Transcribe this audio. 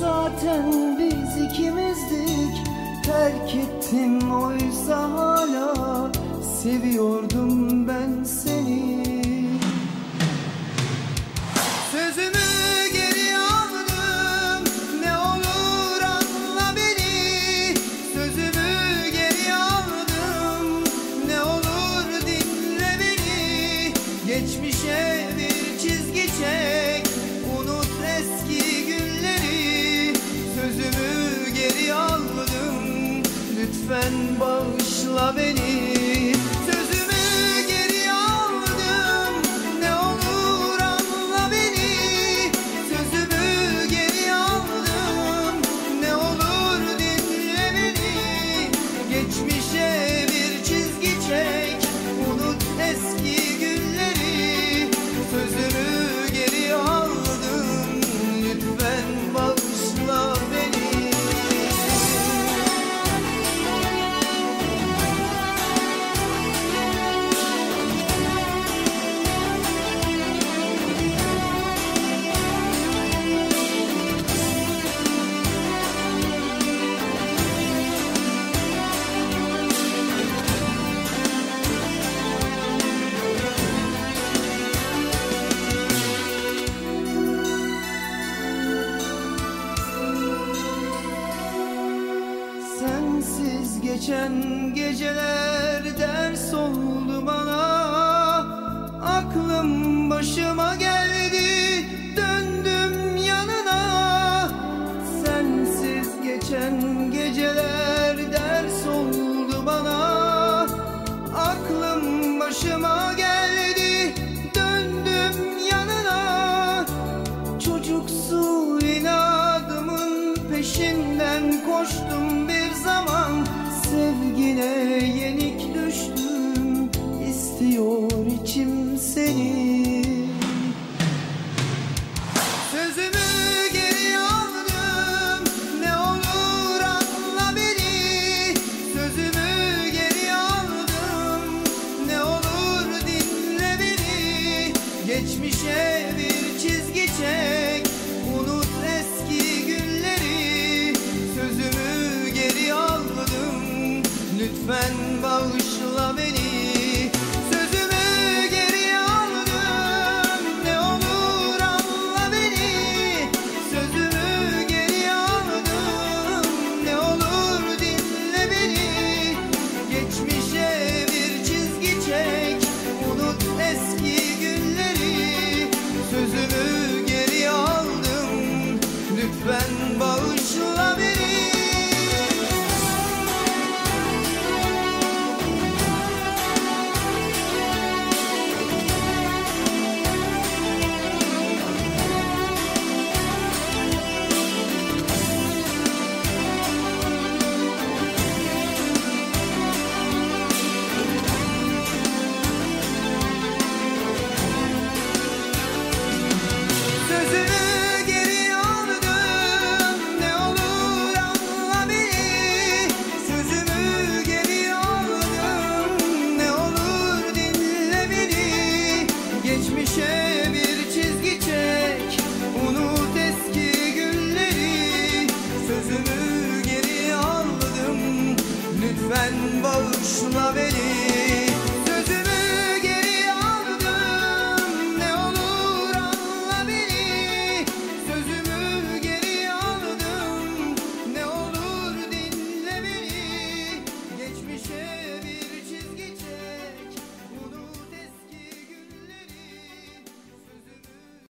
Zaten biz ikimizdik. Terk ettin oysa hala Seviyordum ben seni. lütfen bağışla beni. Geçen geceler ders oldu bana. Aklım başıma geldi döndüm yanına. Sensiz geçen geceler ders oldu bana. Aklım başıma geldi.